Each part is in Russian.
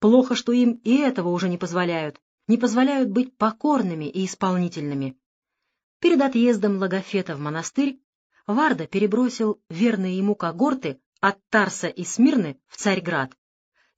Плохо, что им и этого уже не позволяют, не позволяют быть покорными и исполнительными. Перед отъездом Логофета в монастырь Варда перебросил верные ему когорты от Тарса и Смирны в Царьград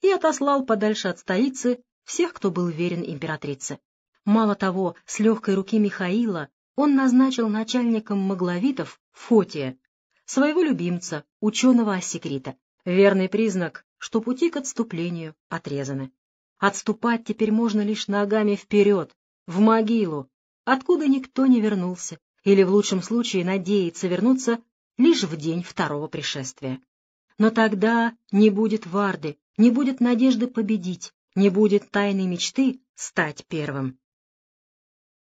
и отослал подальше от столицы всех, кто был верен императрице. Мало того, с легкой руки Михаила он назначил начальником магловитов Фотия, своего любимца, ученого Ассекрита. Верный признак, что пути к отступлению отрезаны. Отступать теперь можно лишь ногами вперед, в могилу, откуда никто не вернулся, или в лучшем случае надеется вернуться лишь в день второго пришествия. Но тогда не будет Варды, не будет надежды победить, не будет тайной мечты стать первым.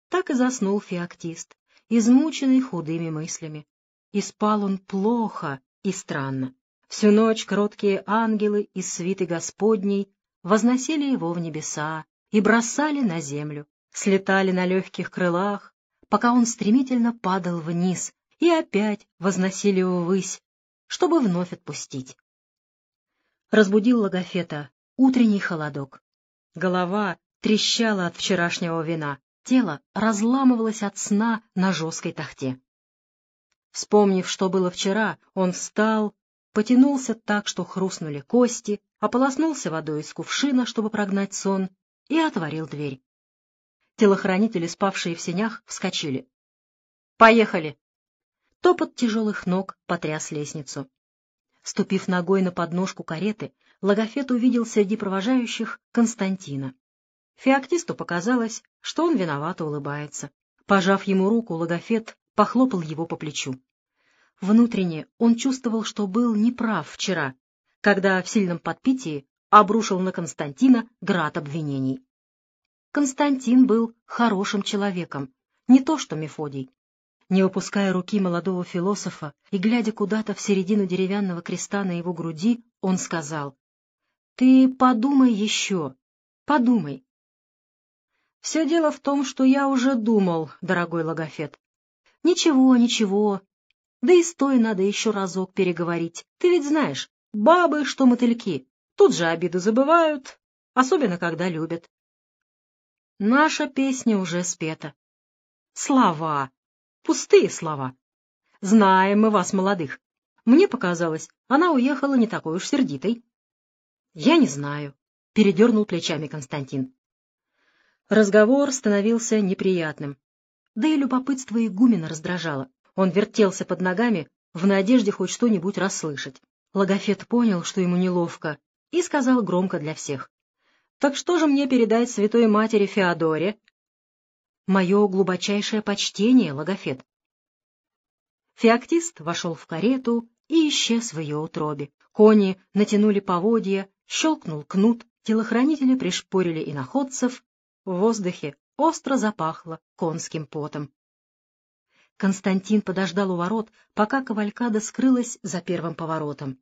Так и заснул феоктист, измученный худыми мыслями. И спал он плохо и странно. Всю ночь кроткие ангелы из свиты Господней возносили его в небеса и бросали на землю, слетали на легких крылах, пока он стремительно падал вниз, и опять возносили его ввысь, чтобы вновь отпустить. Разбудил Логофета утренний холодок. Голова трещала от вчерашнего вина, тело разламывалось от сна на жесткой тахте. Вспомнив, что было вчера, он встал, потянулся так, что хрустнули кости, ополоснулся водой из кувшина, чтобы прогнать сон, и отворил дверь. Телохранители, спавшие в сенях, вскочили. «Поехали!» Топот тяжелых ног потряс лестницу. Ступив ногой на подножку кареты, Логофет увидел среди провожающих Константина. Феоктисту показалось, что он виновато улыбается. Пожав ему руку, Логофет похлопал его по плечу. Внутренне он чувствовал, что был неправ вчера, когда в сильном подпитии обрушил на Константина град обвинений. Константин был хорошим человеком, не то что Мефодий. Не выпуская руки молодого философа и глядя куда-то в середину деревянного креста на его груди, он сказал, «Ты подумай еще, подумай». «Все дело в том, что я уже думал, дорогой Логофет». «Ничего, ничего, да и стой надо еще разок переговорить. Ты ведь знаешь, бабы, что мотыльки, тут же обиду забывают, особенно когда любят. Наша песня уже спета. Слова. Пустые слова. Знаем мы вас, молодых. Мне показалось, она уехала не такой уж сердитой. Я не знаю, — передернул плечами Константин. Разговор становился неприятным. Да и любопытство игумена раздражало. Он вертелся под ногами в надежде хоть что-нибудь расслышать. Логофет понял, что ему неловко, и сказал громко для всех. — Так что же мне передать святой матери Феодоре? — Мое глубочайшее почтение, Логофет. Феоктист вошел в карету и исчез в ее утробе. Кони натянули поводья, щелкнул кнут, телохранители пришпорили иноходцев. В воздухе остро запахло конским потом. Константин подождал у ворот, пока кавалькада скрылась за первым поворотом.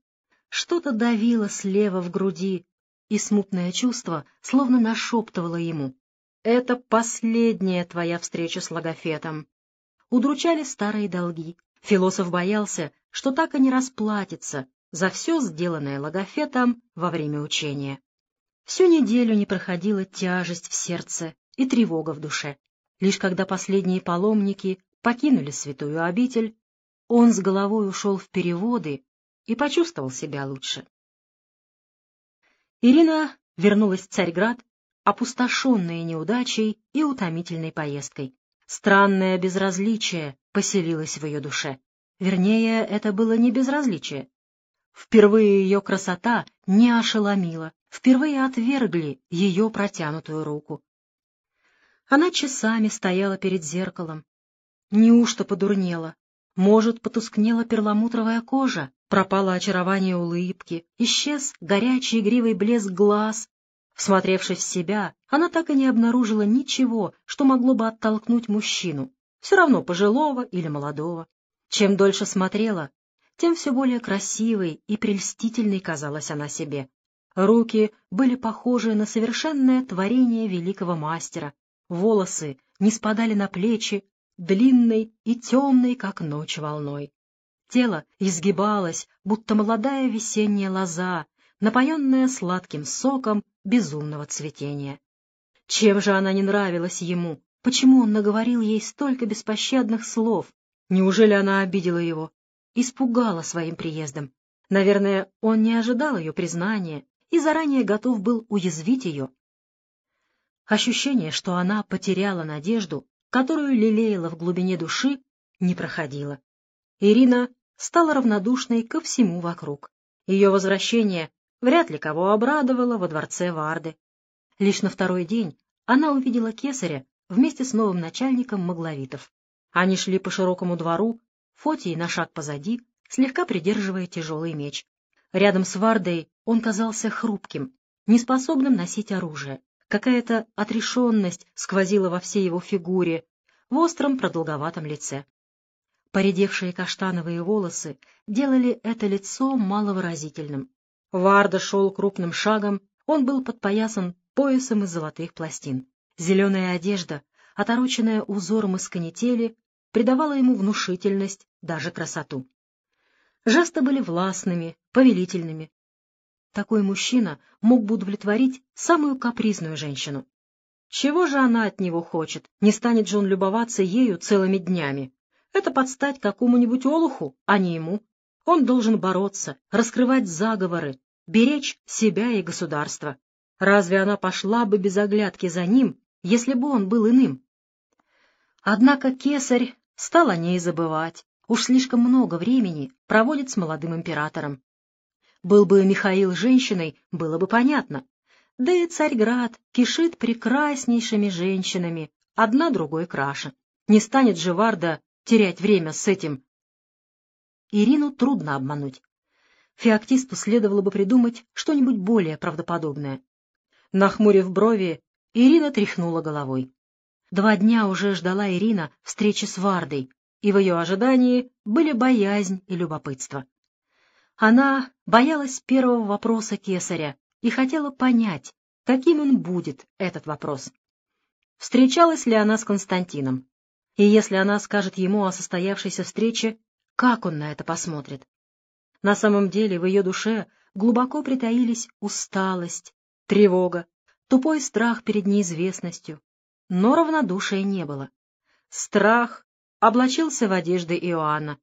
Что-то давило слева в груди, и смутное чувство словно нашептывало ему. «Это последняя твоя встреча с логофетом». Удручали старые долги. Философ боялся, что так и не расплатится за все сделанное логофетом во время учения. Всю неделю не проходила тяжесть в сердце и тревога в душе. Лишь когда последние паломники покинули святую обитель, он с головой ушел в переводы и почувствовал себя лучше. Ирина вернулась в Царьград, опустошенная неудачей и утомительной поездкой. Странное безразличие поселилось в ее душе. Вернее, это было не безразличие. Впервые ее красота не ошеломила, впервые отвергли ее протянутую руку. Она часами стояла перед зеркалом, Неужто подурнела? Может, потускнела перламутровая кожа, пропало очарование улыбки, исчез горячий игривый блеск глаз. Всмотревшись в себя, она так и не обнаружила ничего, что могло бы оттолкнуть мужчину, все равно пожилого или молодого. Чем дольше смотрела, тем все более красивой и прельстительной казалась она себе. Руки были похожи на совершенное творение великого мастера, волосы не спадали на плечи, длинной и темной, как ночь волной. Тело изгибалось, будто молодая весенняя лоза, напоенная сладким соком безумного цветения. Чем же она не нравилась ему? Почему он наговорил ей столько беспощадных слов? Неужели она обидела его? Испугала своим приездом? Наверное, он не ожидал ее признания и заранее готов был уязвить ее. Ощущение, что она потеряла надежду, которую лелеяла в глубине души, не проходило. Ирина стала равнодушной ко всему вокруг. Ее возвращение вряд ли кого обрадовало во дворце Варды. Лишь на второй день она увидела кесаря вместе с новым начальником Магловитов. Они шли по широкому двору, Фотий на шаг позади, слегка придерживая тяжелый меч. Рядом с Вардой он казался хрупким, неспособным носить оружие. Какая-то отрешенность сквозила во всей его фигуре, в остром продолговатом лице. Поредевшие каштановые волосы делали это лицо маловыразительным. Варда шел крупным шагом, он был подпоясан поясом из золотых пластин. Зеленая одежда, отороченная узором из канители, придавала ему внушительность, даже красоту. Жесты были властными, повелительными. Такой мужчина мог бы удовлетворить самую капризную женщину. Чего же она от него хочет? Не станет же он любоваться ею целыми днями. Это подстать какому-нибудь олуху, а не ему. Он должен бороться, раскрывать заговоры, беречь себя и государство. Разве она пошла бы без оглядки за ним, если бы он был иным? Однако кесарь стал о ней забывать. Уж слишком много времени проводит с молодым императором. Был бы Михаил женщиной, было бы понятно. Да и Царьград кишит прекраснейшими женщинами, одна другой краше. Не станет же Варда терять время с этим. Ирину трудно обмануть. Феоктисту следовало бы придумать что-нибудь более правдоподобное. Нахмурив брови, Ирина тряхнула головой. Два дня уже ждала Ирина встречи с Вардой, и в ее ожидании были боязнь и любопытство. Она боялась первого вопроса кесаря и хотела понять, каким он будет, этот вопрос. Встречалась ли она с Константином? И если она скажет ему о состоявшейся встрече, как он на это посмотрит? На самом деле в ее душе глубоко притаились усталость, тревога, тупой страх перед неизвестностью, но равнодушия не было. Страх облачился в одежды Иоанна.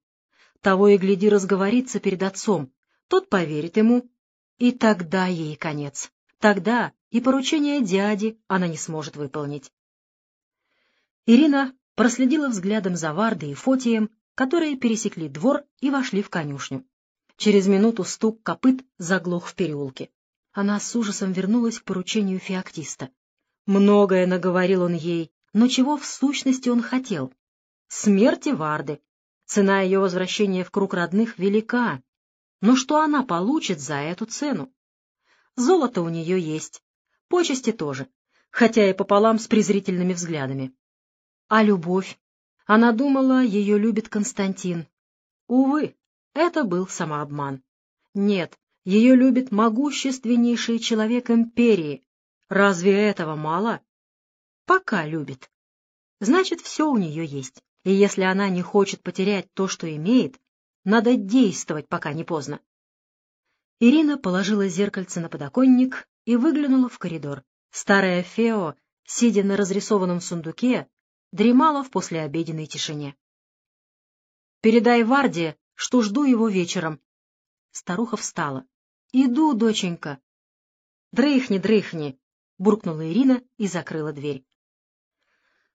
Того и гляди разговорится перед отцом, тот поверит ему, и тогда ей конец. Тогда и поручение дяди она не сможет выполнить. Ирина проследила взглядом за Вардой и Фотием, которые пересекли двор и вошли в конюшню. Через минуту стук копыт заглох в переулке. Она с ужасом вернулась к поручению феоктиста. Многое наговорил он ей, но чего в сущности он хотел? Смерти Варды. Цена ее возвращения в круг родных велика. Но что она получит за эту цену? Золото у нее есть, почести тоже, хотя и пополам с презрительными взглядами. А любовь? Она думала, ее любит Константин. Увы, это был самообман. Нет, ее любит могущественнейший человек империи, Разве этого мало? Пока любит. Значит, все у нее есть. И если она не хочет потерять то, что имеет, надо действовать, пока не поздно. Ирина положила зеркальце на подоконник и выглянула в коридор. Старая Фео, сидя на разрисованном сундуке, дремала в послеобеденной тишине. «Передай Варде, что жду его вечером». Старуха встала. «Иду, доченька». «Дрыхни, дрыхни, буркнула Ирина и закрыла дверь.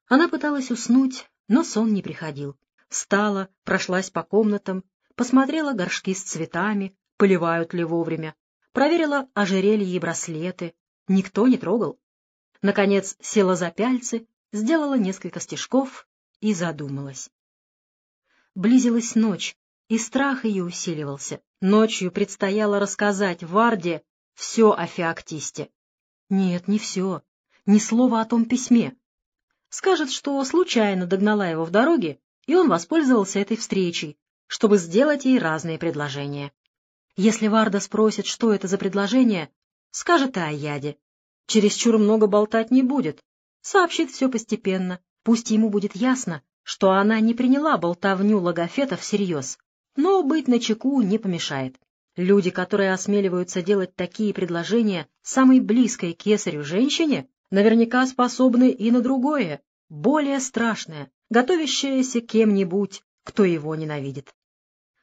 Она пыталась уснуть, но сон не приходил. Встала, прошлась по комнатам, посмотрела горшки с цветами, поливают ли вовремя, проверила ожерелья и браслеты. Никто не трогал. Наконец села за пяльцы, сделала несколько стежков и задумалась. Близилась ночь, и страх ее усиливался. Ночью предстояло рассказать Варде все о Феоктисте. Нет, не все. Ни слова о том письме. Скажет, что случайно догнала его в дороге, и он воспользовался этой встречей, чтобы сделать ей разные предложения. Если Варда спросит, что это за предложение, скажет и о яде. Чересчур много болтать не будет, сообщит все постепенно, пусть ему будет ясно, что она не приняла болтовню Логофета всерьез, но быть начеку не помешает. Люди, которые осмеливаются делать такие предложения самой близкой кесарю женщине, наверняка способны и на другое, более страшное, готовящееся кем-нибудь, кто его ненавидит.